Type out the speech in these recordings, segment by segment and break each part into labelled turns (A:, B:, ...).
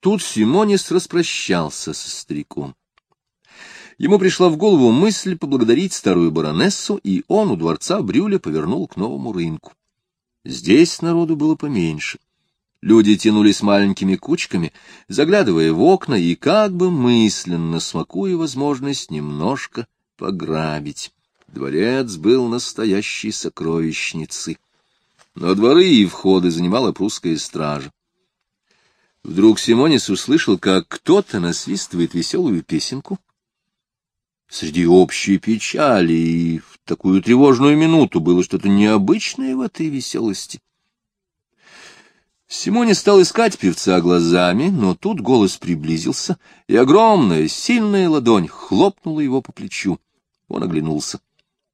A: Тут Симонис распрощался со стариком. Ему пришла в голову мысль поблагодарить старую баронессу, и он у дворца Брюля повернул к новому рынку. Здесь народу было поменьше. Люди тянулись маленькими кучками, заглядывая в окна и как бы мысленно смакуя возможность немножко пограбить. Дворец был настоящей сокровищницей. Но дворы и входы занимала прусская стража. Вдруг Симонис услышал, как кто-то насвистывает веселую песенку, Среди общей печали и в такую тревожную минуту было что-то необычное в этой веселости. Симоне стал искать певца глазами, но тут голос приблизился, и огромная, сильная ладонь хлопнула его по плечу. Он оглянулся.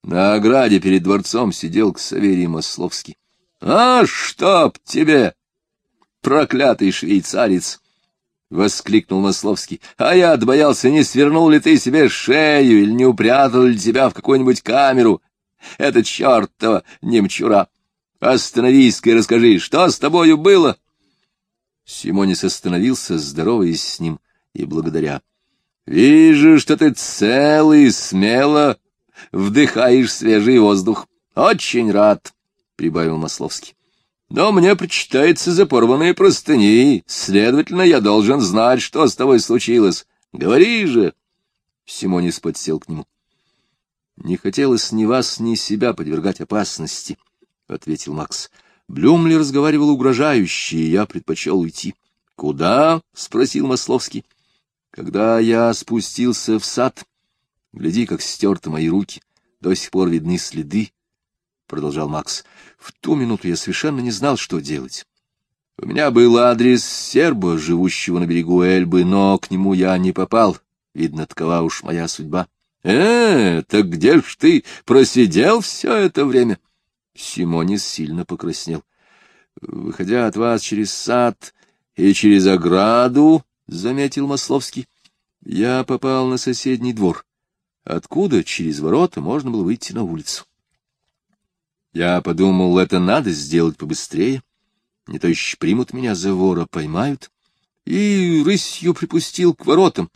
A: На ограде перед дворцом сидел Ксаверий Масловский. — А чтоб тебе, проклятый швейцарец! — воскликнул Масловский. — А я боялся, не свернул ли ты себе шею или не упрятал ли тебя в какую-нибудь камеру. Это чертова немчура. Остановись-ка и расскажи, что с тобою было? Симонис остановился, здороваясь с ним и благодаря. — Вижу, что ты целый, смело вдыхаешь свежий воздух. Очень рад, — прибавил Масловский. Но мне причитается за порванные простыни, следовательно, я должен знать, что с тобой случилось. Говори же!» Симонис подсел к нему. «Не хотелось ни вас, ни себя подвергать опасности», — ответил Макс. Блюмли разговаривал угрожающе, и я предпочел уйти. «Куда?» — спросил Масловский. «Когда я спустился в сад, гляди, как стерты мои руки, до сих пор видны следы, — продолжал Макс. — В ту минуту я совершенно не знал, что делать. У меня был адрес серба, живущего на берегу Эльбы, но к нему я не попал. Видно, такова уж моя судьба. — Э, так где ж ты просидел все это время? Симонис сильно покраснел. — Выходя от вас через сад и через ограду, — заметил Масловский, — я попал на соседний двор, откуда через ворота можно было выйти на улицу. Я подумал, это надо сделать побыстрее. Не то еще примут меня за вора, поймают. И рысью припустил к воротам.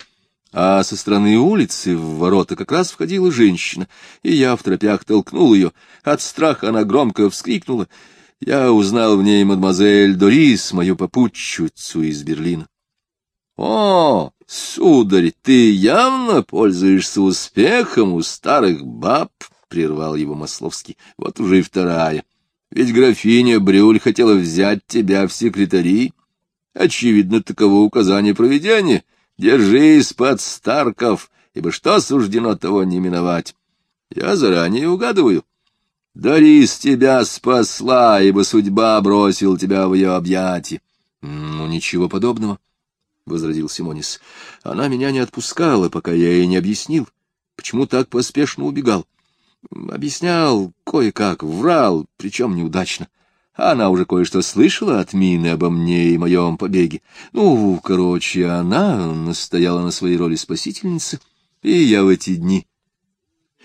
A: А со стороны улицы в ворота как раз входила женщина, и я в тропях толкнул ее. От страха она громко вскрикнула. Я узнал в ней мадемуазель Дорис, мою попутчицу из Берлина. — О, сударь, ты явно пользуешься успехом у старых баб, — прервал его Масловский. — Вот уже и вторая. Ведь графиня Брюль хотела взять тебя в секретари. Очевидно, таково указание проведения. Держись под Старков, ибо что суждено того не миновать. Я заранее угадываю. Дарис тебя спасла, ибо судьба бросил тебя в ее объятия. — Ну, ничего подобного, — возразил Симонис. — Она меня не отпускала, пока я ей не объяснил, почему так поспешно убегал. — Объяснял кое-как, врал, причем неудачно. Она уже кое-что слышала от Мины обо мне и моем побеге. Ну, короче, она настояла на своей роли спасительницы, и я в эти дни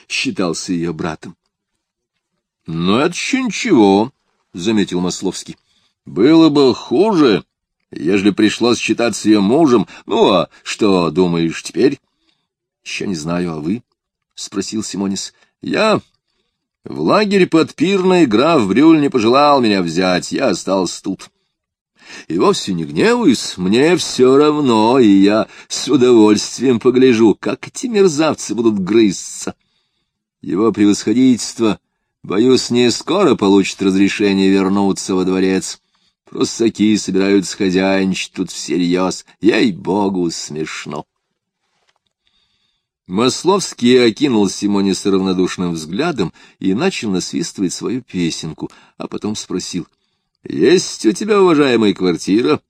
A: считался ее братом. — Ну, это еще ничего, — заметил Масловский. — Было бы хуже, ежели пришлось считаться ее мужем. Ну, а что думаешь теперь? — Еще не знаю, а вы? — спросил Симонис. Я в лагере под Пирной граф Брюль не пожелал меня взять, я остался тут. И вовсе не гневаюсь, мне все равно, и я с удовольствием погляжу, как эти мерзавцы будут грызться. Его превосходительство, боюсь, не скоро получит разрешение вернуться во дворец. Прусаки собираются хозяйничать тут всерьез, ей-богу, смешно. Масловский окинул Симониса равнодушным взглядом и начал насвистывать свою песенку, а потом спросил. — Есть у тебя, уважаемая квартира?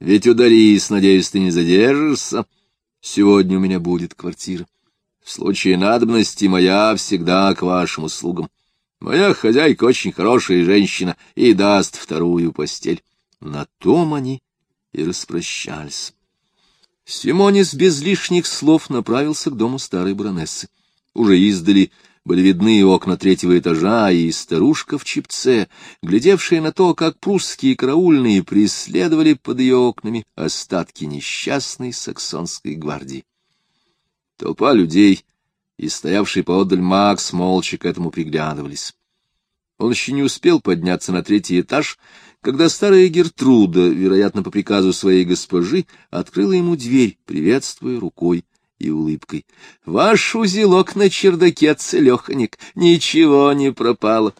A: Ведь ударись, надеюсь, ты не задержишься. Сегодня у меня будет квартира. В случае надобности моя всегда к вашим услугам. Моя хозяйка очень хорошая женщина и даст вторую постель. На том они и распрощались. Симонис без лишних слов направился к дому старой баронессы. Уже издали были видны окна третьего этажа, и старушка в чипце, глядевшая на то, как прусские караульные преследовали под ее окнами остатки несчастной саксонской гвардии. Толпа людей и стоявший поодаль Макс молча к этому приглядывались. Он еще не успел подняться на третий этаж, когда старая Гертруда, вероятно, по приказу своей госпожи, открыла ему дверь, приветствуя рукой и улыбкой. — Ваш узелок на чердаке целеханик, ничего не пропало.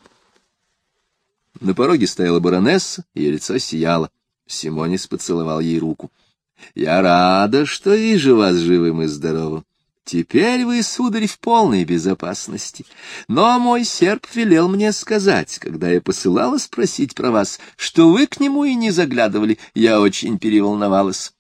A: На пороге стояла баронесса, ее лицо сияло. Симонис поцеловал ей руку. — Я рада, что вижу вас живым и здоровым. Теперь вы, сударь, в полной безопасности. Но мой серп велел мне сказать, когда я посылала спросить про вас, что вы к нему и не заглядывали. Я очень переволновалась.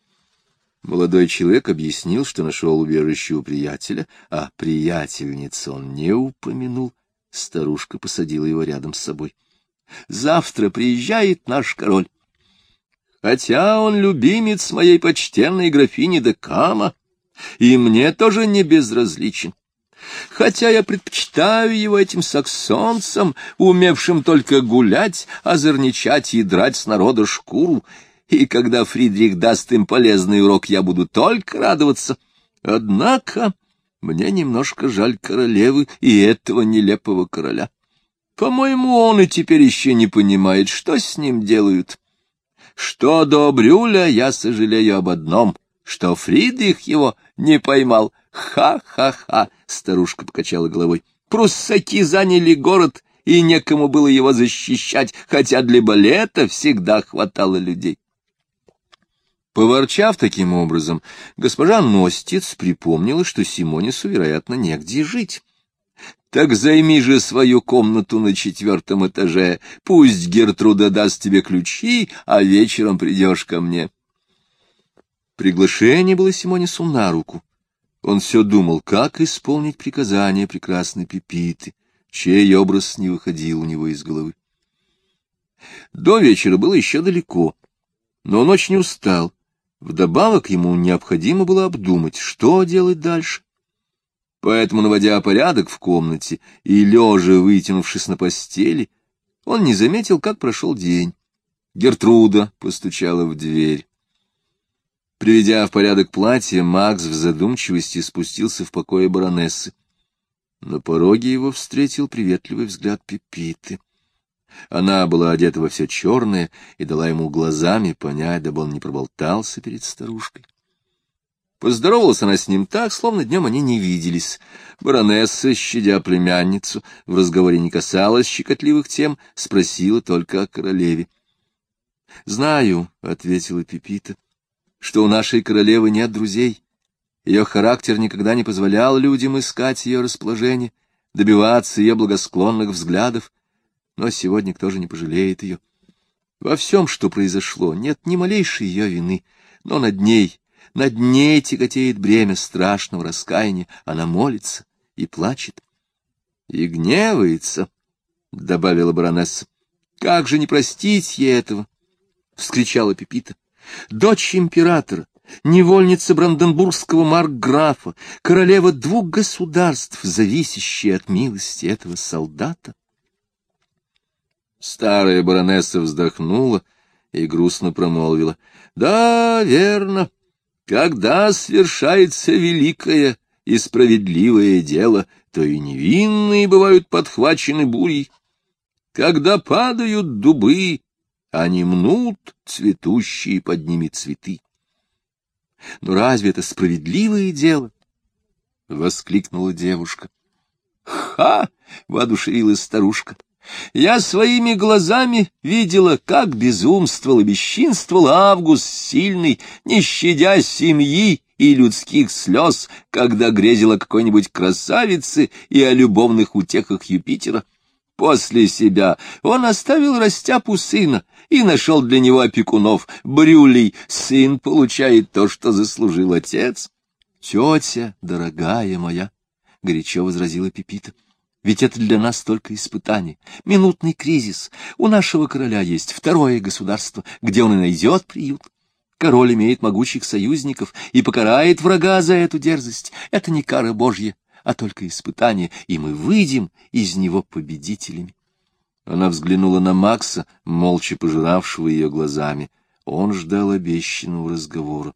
A: Молодой человек объяснил, что нашел убежище у приятеля, а приятельницу он не упомянул. Старушка посадила его рядом с собой. — Завтра приезжает наш король. Хотя он любимец моей почтенной графини де Кама, и мне тоже не безразличен. Хотя я предпочитаю его этим саксонцам, умевшим только гулять, озорничать и драть с народа шкуру, и когда Фридрих даст им полезный урок, я буду только радоваться. Однако мне немножко жаль королевы и этого нелепого короля. По-моему, он и теперь еще не понимает, что с ним делают. Что до Брюля, я сожалею об одном — что Фридрих его не поймал. Ха-ха-ха! Старушка покачала головой. Пруссаки заняли город, и некому было его защищать, хотя для балета всегда хватало людей. Поворчав таким образом, госпожа Ностиц припомнила, что Симонису, вероятно, негде жить. Так займи же свою комнату на четвертом этаже, пусть Гертруда даст тебе ключи, а вечером придешь ко мне. Приглашение было Симонису на руку. Он все думал, как исполнить приказание прекрасной Пепиты, чей образ не выходил у него из головы. До вечера было еще далеко, но он очень устал. Вдобавок ему необходимо было обдумать, что делать дальше. Поэтому, наводя порядок в комнате и лежа, вытянувшись на постели, он не заметил, как прошел день. Гертруда постучала в дверь. Приведя в порядок платье, Макс в задумчивости спустился в покое баронессы. На пороге его встретил приветливый взгляд Пепиты. Она была одета во все черное и дала ему глазами понять, дабы он не проболтался перед старушкой. Поздоровалась она с ним так, словно днем они не виделись. Баронесса, щадя племянницу, в разговоре не касалась щекотливых тем, спросила только о королеве. — Знаю, — ответила Пепита, — что у нашей королевы нет друзей. Ее характер никогда не позволял людям искать ее расположение, добиваться ее благосклонных взглядов, но сегодня кто же не пожалеет ее. Во всем, что произошло, нет ни малейшей ее вины, но над ней, над ней тяготеет бремя страшного раскаяния, она молится и плачет. — И гневается, — добавила баронесса. — Как же не простить ей этого? — вскричала Пепита дочь императора, невольница бранденбургского маркграфа, королева двух государств, зависящая от милости этого солдата. Старая баронесса вздохнула и грустно промолвила. — Да, верно. Когда свершается великое и справедливое дело, то и невинные бывают подхвачены бурей. Когда падают дубы, они мнут цветущие под ними цветы. Но разве это справедливое дело? — воскликнула девушка. — Ха! — воодушевилась старушка. — Я своими глазами видела, как безумствовал и бесчинствовал Август Сильный, не щадя семьи и людских слез, когда грезила какой-нибудь красавице и о любовных утехах Юпитера. После себя он оставил растяпу сына, и нашел для него опекунов. Брюлей, сын получает то, что заслужил отец. — Тетя, дорогая моя, — горячо возразила Пепита, — ведь это для нас только испытание, минутный кризис. У нашего короля есть второе государство, где он и найдет приют. Король имеет могучих союзников и покарает врага за эту дерзость. Это не кара Божья, а только испытание, и мы выйдем из него победителями. Она взглянула на Макса, молча пожиравшего ее глазами. Он ждал обещанного разговора.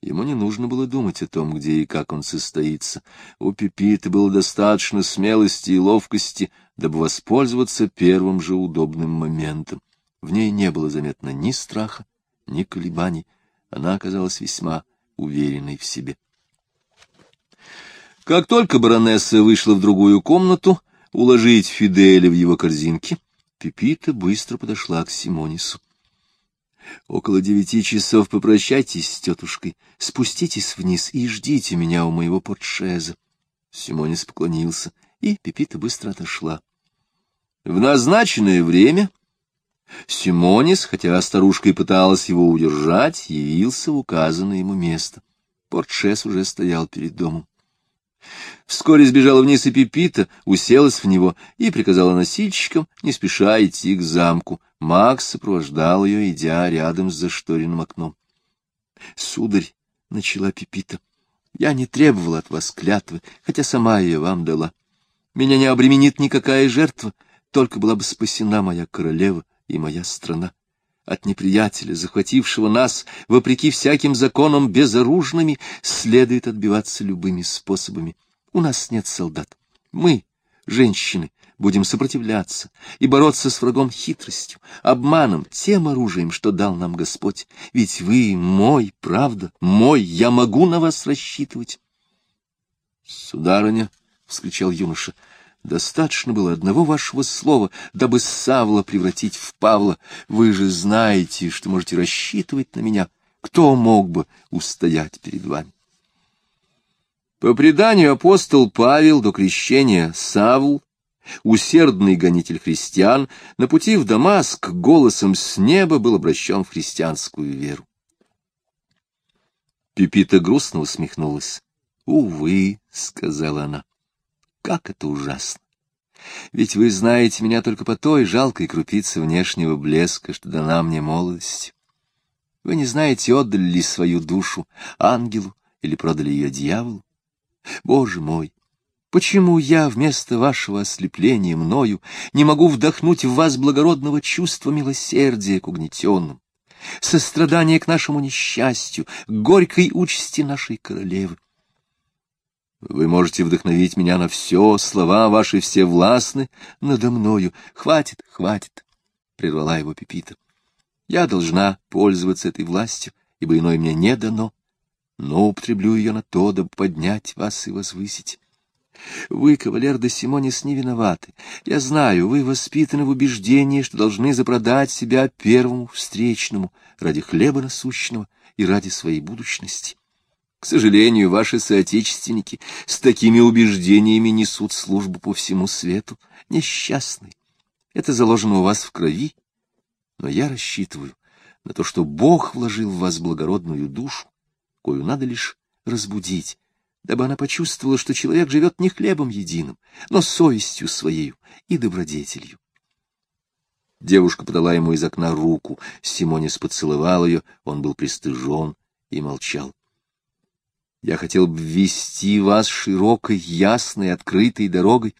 A: Ему не нужно было думать о том, где и как он состоится. У Пипиты было достаточно смелости и ловкости, дабы воспользоваться первым же удобным моментом. В ней не было заметно ни страха, ни колебаний. Она оказалась весьма уверенной в себе. Как только баронесса вышла в другую комнату, уложить Фиделя в его корзинке, Пипита быстро подошла к Симонису. Около девяти часов попрощайтесь с тетушкой, спуститесь вниз и ждите меня у моего портшеза. Симонис поклонился, и Пепита быстро отошла. В назначенное время Симонис, хотя старушка и пыталась его удержать, явился в указанное ему место. Портшес уже стоял перед домом. Вскоре сбежала вниз и Пепита, уселась в него и приказала носильщикам не спеша идти к замку. Макс сопровождал ее, идя рядом с зашторенным окном. — Сударь, — начала Пепита, — я не требовала от вас клятвы, хотя сама ее вам дала. Меня не обременит никакая жертва, только была бы спасена моя королева и моя страна. От неприятеля, захватившего нас, вопреки всяким законам, безоружными, следует отбиваться любыми способами. У нас нет солдат. Мы, женщины, будем сопротивляться и бороться с врагом хитростью, обманом, тем оружием, что дал нам Господь. Ведь вы мой, правда, мой, я могу на вас рассчитывать. — Сударыня, — вскричал юноша, Достаточно было одного вашего слова, дабы Савла превратить в Павла. Вы же знаете, что можете рассчитывать на меня. Кто мог бы устоять перед вами? По преданию апостол Павел до крещения Савл, усердный гонитель христиан, на пути в Дамаск голосом с неба был обращен в христианскую веру. Пипита грустно усмехнулась. «Увы», — сказала она, как это ужасно! Ведь вы знаете меня только по той жалкой крупице внешнего блеска, что дана мне молодость. Вы не знаете, отдали ли свою душу ангелу или продали ее дьяволу. Боже мой! Почему я вместо вашего ослепления мною не могу вдохнуть в вас благородного чувства милосердия к угнетенным, сострадания к нашему несчастью, к горькой участи нашей королевы? Вы можете вдохновить меня на все, слова ваши все властны надо мною. Хватит, хватит, — прервала его Пепита. Я должна пользоваться этой властью, ибо иной мне не дано, но употреблю ее на то, дабы поднять вас и возвысить. Вы, кавалер де Симонис, не виноваты. Я знаю, вы воспитаны в убеждении, что должны запродать себя первому встречному ради хлеба насущного и ради своей будущности. К сожалению, ваши соотечественники с такими убеждениями несут службу по всему свету. Несчастный. Это заложено у вас в крови. Но я рассчитываю на то, что Бог вложил в вас благородную душу, кою надо лишь разбудить, дабы она почувствовала, что человек живет не хлебом единым, но совестью своей и добродетелью. Девушка подала ему из окна руку, Симонис поцеловал ее, он был пристыжен и молчал. Я хотел бы ввести вас широкой, ясной, открытой дорогой,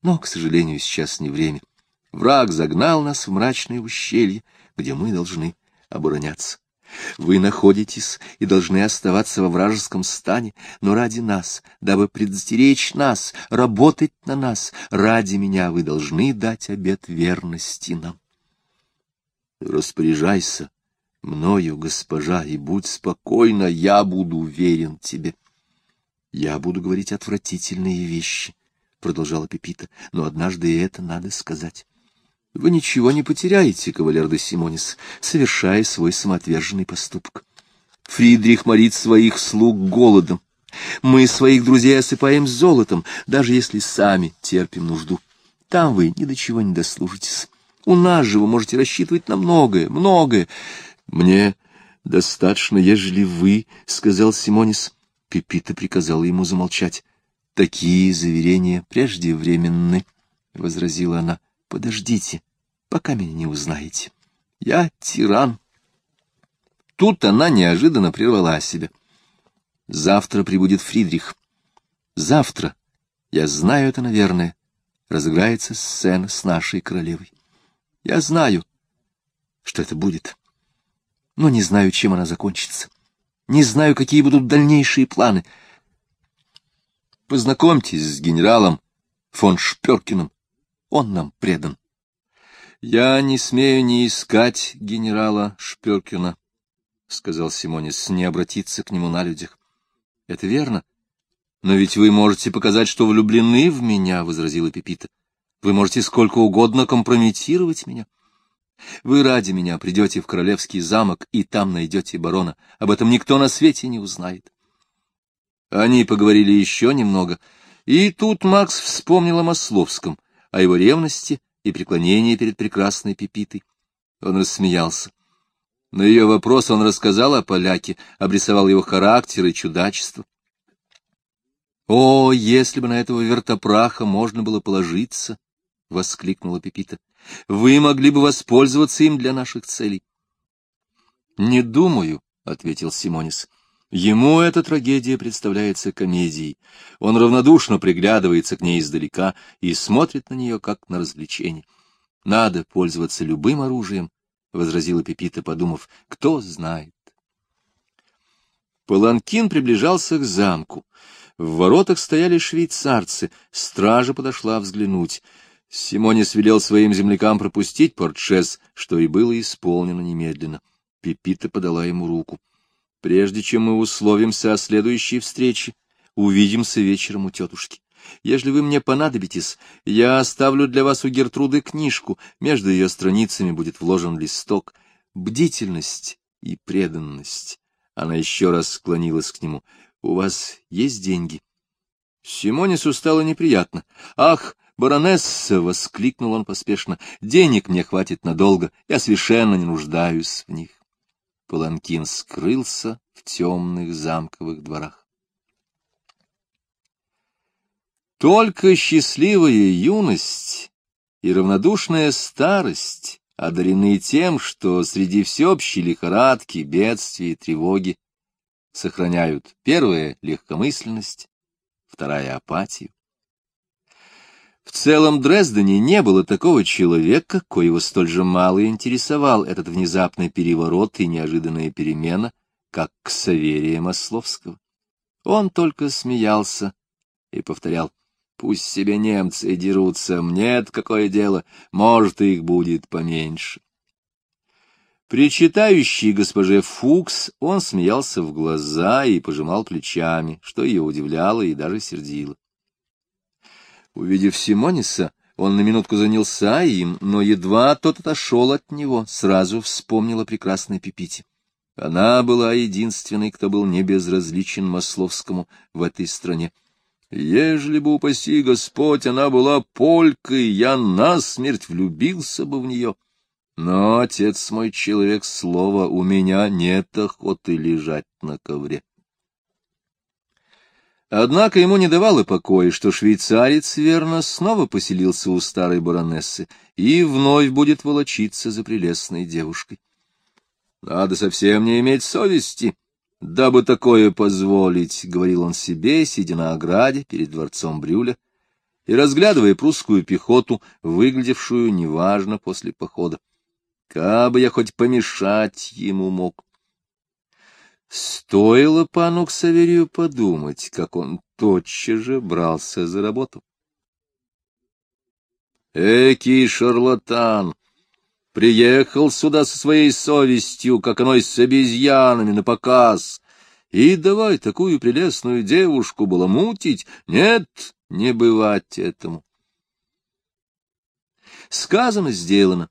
A: но, к сожалению, сейчас не время. Враг загнал нас в мрачное ущелье, где мы должны обороняться. Вы находитесь и должны оставаться во вражеском стане, но ради нас, дабы предостеречь нас, работать на нас, ради меня вы должны дать обет верности нам. Распоряжайся мною, госпожа, и будь спокойна, я буду верен тебе. Я буду говорить отвратительные вещи, — продолжала Пепита, — но однажды это надо сказать. Вы ничего не потеряете, кавалер де Симонис, совершая свой самоотверженный поступок. Фридрих морит своих слуг голодом. Мы своих друзей осыпаем золотом, даже если сами терпим нужду. Там вы ни до чего не дослужитесь. У нас же вы можете рассчитывать на многое, многое. Мне достаточно, ежели вы, — сказал Симонис. Пепита приказала ему замолчать. — Такие заверения преждевременны, — возразила она. — Подождите, пока меня не узнаете. Я тиран. Тут она неожиданно прервала себя. Завтра прибудет Фридрих. Завтра Я знаю это, наверное. Разыграется сцена с нашей королевой. Я знаю, что это будет, но не знаю, чем она закончится. Не знаю, какие будут дальнейшие планы. Познакомьтесь с генералом фон Шперкиным. Он нам предан. Я не смею не искать генерала Шперкина, — сказал Симонис, — не обратиться к нему на людях. — Это верно. Но ведь вы можете показать, что влюблены в меня, — возразила Пепита. — Вы можете сколько угодно компрометировать меня. Вы ради меня придете в королевский замок, и там найдете барона. Об этом никто на свете не узнает. Они поговорили еще немного, и тут Макс вспомнил о Масловском, о его ревности и преклонении перед прекрасной Пепитой. Он рассмеялся. На ее вопрос он рассказал о поляке, обрисовал его характер и чудачество. «О, если бы на этого вертопраха можно было положиться!» — воскликнула Пепита. Вы могли бы воспользоваться им для наших целей. — Не думаю, — ответил Симонис. Ему эта трагедия представляется комедией. Он равнодушно приглядывается к ней издалека и смотрит на нее, как на развлечение. Надо пользоваться любым оружием, — возразила Пепита, подумав, — кто знает. Паланкин приближался к замку. В воротах стояли швейцарцы, стража подошла взглянуть. Симонис велел своим землякам пропустить портшес, что и было исполнено немедленно. Пепита подала ему руку. — Прежде чем мы условимся о следующей встрече, увидимся вечером у тетушки. Если вы мне понадобитесь, я оставлю для вас у Гертруды книжку, между ее страницами будет вложен листок. Бдительность и преданность. Она еще раз склонилась к нему. — У вас есть деньги? Симонису стало неприятно. — Ах! «Баронесса!» — воскликнул он поспешно. «Денег мне хватит надолго, я совершенно не нуждаюсь в них». Паланкин скрылся в темных замковых дворах. Только счастливая юность и равнодушная старость одарены тем, что среди всеобщей лихорадки, бедствий и тревоги сохраняют первая — легкомысленность, вторая — апатию. В целом Дрездене не было такого человека, коего столь же мало интересовал этот внезапный переворот и неожиданная перемена, как Ксаверия Масловского. Он только смеялся и повторял, «Пусть себе немцы дерутся, мне-то какое дело, может, их будет поменьше». При читающей госпоже Фукс он смеялся в глаза и пожимал плечами, что ее удивляло и даже сердило. Увидев Симониса, он на минутку занялся им, но едва тот отошел от него, сразу вспомнил о прекрасной Пипите. Она была единственной, кто был не безразличен Масловскому в этой стране. Ежели бы, упаси Господь, она была полькой, я насмерть влюбился бы в нее. Но, отец мой человек слова, у меня нет охоты лежать на ковре. Однако ему не давало покоя, что швейцарец, верно, снова поселился у старой баронессы и вновь будет волочиться за прелестной девушкой. Надо совсем не иметь совести, дабы такое позволить, — говорил он себе, сидя на ограде перед дворцом Брюля и разглядывая прусскую пехоту, выглядевшую неважно после похода. Кабы я хоть помешать ему мог. Стоило пану Ксаверию подумать, как он тотчас же брался за работу. Экий шарлатан! Приехал сюда со своей совестью, как оно и с обезьянами, на показ. И давай такую прелестную девушку баламутить. Нет, не бывать этому. Сказано, сделано.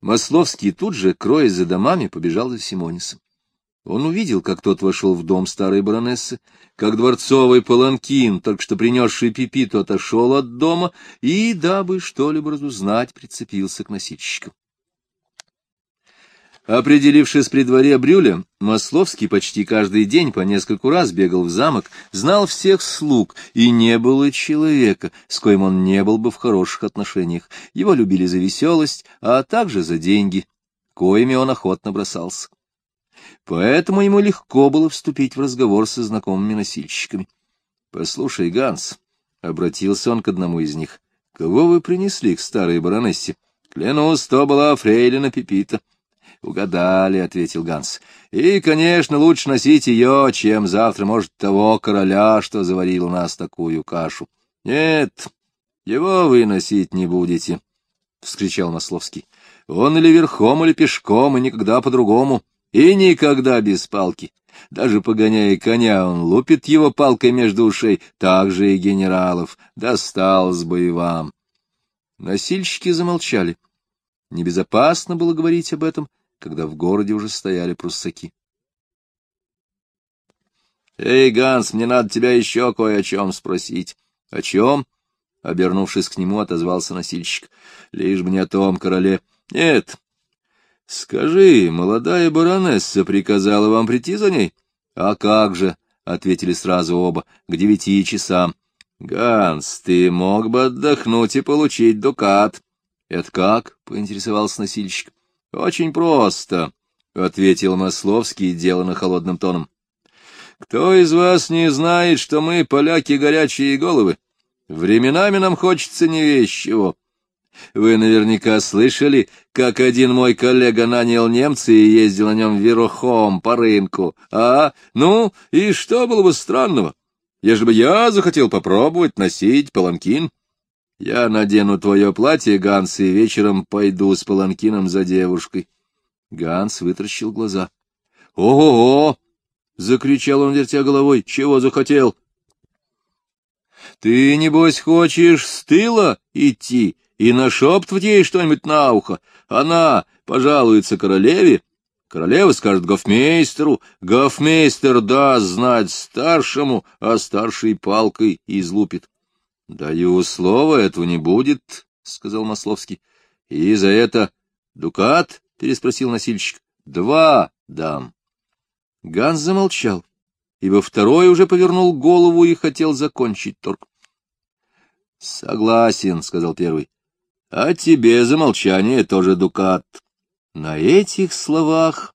A: Масловский тут же, кроясь за домами, побежал за Симонисом. Он увидел, как тот вошел в дом старой баронессы, как дворцовый паланкин, только что принесший Пипиту, отошел от дома и, дабы что-либо разузнать, прицепился к носильщикам. Определившись при дворе Брюля, Масловский почти каждый день по нескольку раз бегал в замок, знал всех слуг, и не было человека, с коим он не был бы в хороших отношениях. Его любили за веселость, а также за деньги, коими он охотно бросался поэтому ему легко было вступить в разговор со знакомыми носильщиками. — Послушай, Ганс, — обратился он к одному из них. — Кого вы принесли к старой баронессе? — Клянусь, то была фрейлина Пепита. — Угадали, — ответил Ганс. — И, конечно, лучше носить ее, чем завтра, может, того короля, что заварил у нас такую кашу. — Нет, его вы носить не будете, — вскричал Масловский. — Он или верхом, или пешком, и никогда по-другому, и никогда без палки. Даже погоняя коня, он лупит его палкой между ушей, так же и генералов. Досталось бы и вам. Носильщики замолчали. Небезопасно было говорить об этом, когда в городе уже стояли пруссаки. — Эй, Ганс, мне надо тебя еще кое о чем спросить. — О чем? — обернувшись к нему, отозвался носильщик. — Лишь бы не о том, короле. — Нет, Скажи, молодая баронесса приказала вам прийти за ней? — А как же, — ответили сразу оба, — к девяти часам. — Ганс, ты мог бы отдохнуть и получить дукат. — Это как? — поинтересовался носильщик. — Очень просто, — ответил Масловский, делано холодным тоном. — Кто из вас не знает, что мы, поляки, горячие головы? Временами нам хочется не вещь чего. Вы наверняка слышали, как один мой коллега нанял немца и ездил на нем верхом по рынку. А? Ну, и что было бы странного? Ежели бы я захотел попробовать носить паланкин, я надену твое платье, Ганс, и вечером пойду с паланкином за девушкой. Ганс вытращил глаза. «Ого-го!» — закричал он, вертя головой. «Чего захотел?» «Ты, небось, хочешь с тыла идти?» И нашептывать ей что-нибудь на ухо. Она пожалуется королеве, королева скажет гофмейстеру, гофмейстер даст знать старшему, а старший палкой излупит. — Даю слово, этого не будет, — сказал Масловский. — И за это дукат? — переспросил носильщик. — Два дам. Ганс замолчал, ибо второй уже повернул голову и хотел закончить торг. — Согласен, — сказал первый. А тебе за молчание тоже дукат. На этих словах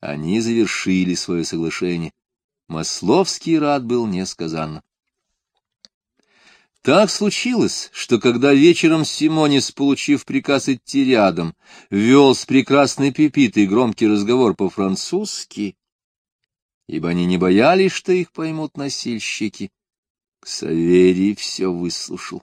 A: они завершили свое соглашение. Масловский рад был несказанно. Так случилось, что когда вечером Симонис, получив приказ идти рядом, вел с прекрасной Пепитой громкий разговор по-французски, ибо они не боялись, что их поймут носильщики, Ксаверий все выслушал.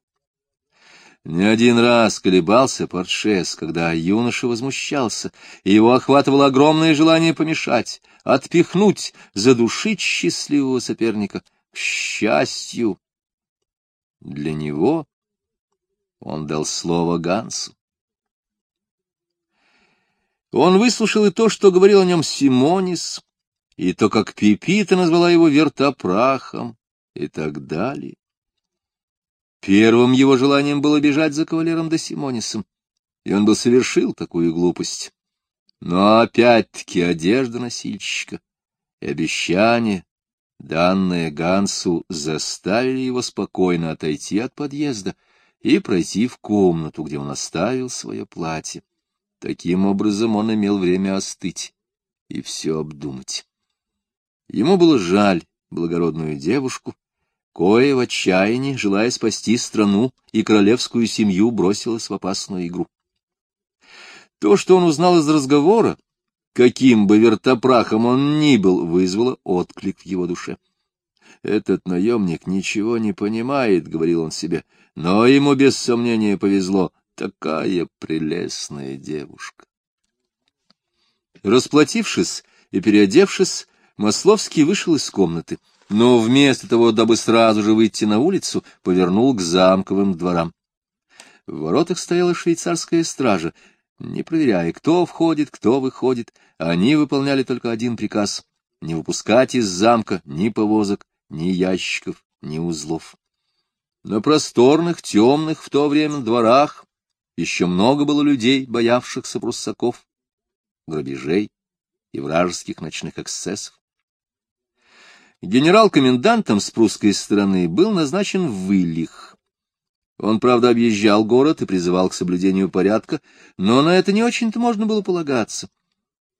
A: Не один раз колебался Портшес, когда юноша возмущался, и его охватывало огромное желание помешать, отпихнуть, задушить счастливого соперника. К счастью, для него он дал слово Гансу. Он выслушал и то, что говорил о нем Симонис, и то, как Пипита назвала его вертопрахом, и так далее. Первым его желанием было бежать за кавалером де Симонисом, и он бы совершил такую глупость. Но опять-таки одежда носильщика и обещание, данное Гансу, заставили его спокойно отойти от подъезда и пройти в комнату, где он оставил свое платье. Таким образом он имел время остыть и все обдумать. Ему было жаль благородную девушку, кое в отчаянии, желая спасти страну и королевскую семью, бросилась в опасную игру. То, что он узнал из разговора, каким бы вертопрахом он ни был, вызвало отклик в его душе. «Этот наемник ничего не понимает», — говорил он себе, — «но ему без сомнения повезло. Такая прелестная девушка». Расплатившись и переодевшись, Масловский вышел из комнаты но вместо того, дабы сразу же выйти на улицу, повернул к замковым дворам. В воротах стояла швейцарская стража. Не проверяя, кто входит, кто выходит, они выполняли только один приказ — не выпускать из замка ни повозок, ни ящиков, ни узлов. На просторных, темных в то время дворах еще много было людей, боявшихся пруссаков, грабежей и вражеских ночных эксцессов. Генерал-комендантом с прусской стороны был назначен Вылих. Он, правда, объезжал город и призывал к соблюдению порядка, но на это не очень-то можно было полагаться.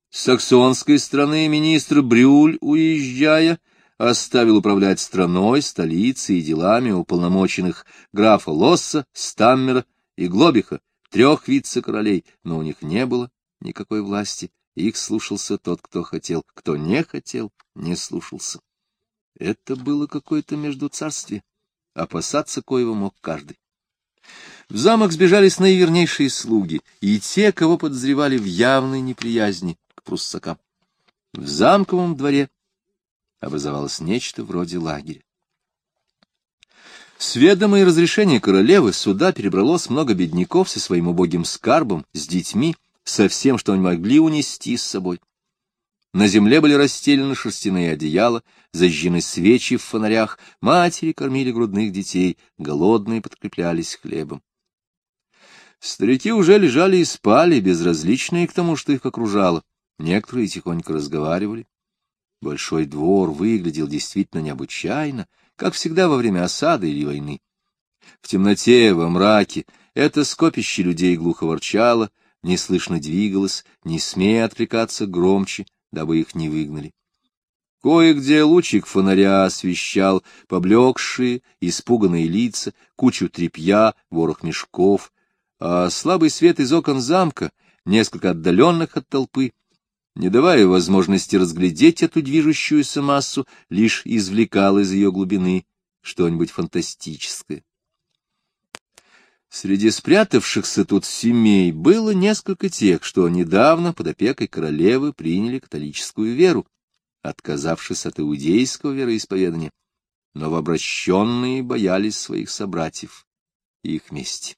A: С саксонской стороны министр Брюль, уезжая, оставил управлять страной, столицей и делами уполномоченных графа Лосса, Стаммера и Глобиха, трех вице-королей, но у них не было никакой власти, их слушался тот, кто хотел, кто не хотел, не слушался. Это было какое-то междуцарствие, опасаться коего мог каждый. В замок сбежались наивернейшие слуги и те, кого подозревали в явной неприязни к пруссакам. В замковом дворе образовалось нечто вроде лагеря. С ведома разрешения королевы сюда перебралось много бедняков со своим убогим скарбом, с детьми, со всем, что они могли унести с собой. На земле были расстелены шерстяные одеяла, зажжены свечи в фонарях, матери кормили грудных детей, голодные подкреплялись хлебом. Старики уже лежали и спали, безразличные к тому, что их окружало. Некоторые тихонько разговаривали. Большой двор выглядел действительно необычайно, как всегда во время осады или войны. В темноте, во мраке, это скопище людей глухо ворчало, неслышно двигалось, не смея откликаться громче, дабы их не выгнали. Кое-где лучик фонаря освещал поблекшие, испуганные лица, кучу тряпья, ворох мешков, а слабый свет из окон замка, несколько отдаленных от толпы, не давая возможности разглядеть эту движущуюся массу, лишь извлекал из ее глубины что-нибудь фантастическое. Среди спрятавшихся тут семей было несколько тех, что недавно под опекой королевы приняли католическую веру, отказавшись от иудейского вероисповедания, но новообращенные боялись своих собратьев и их мести.